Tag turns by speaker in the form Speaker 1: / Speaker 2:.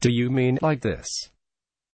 Speaker 1: Do you mean like this?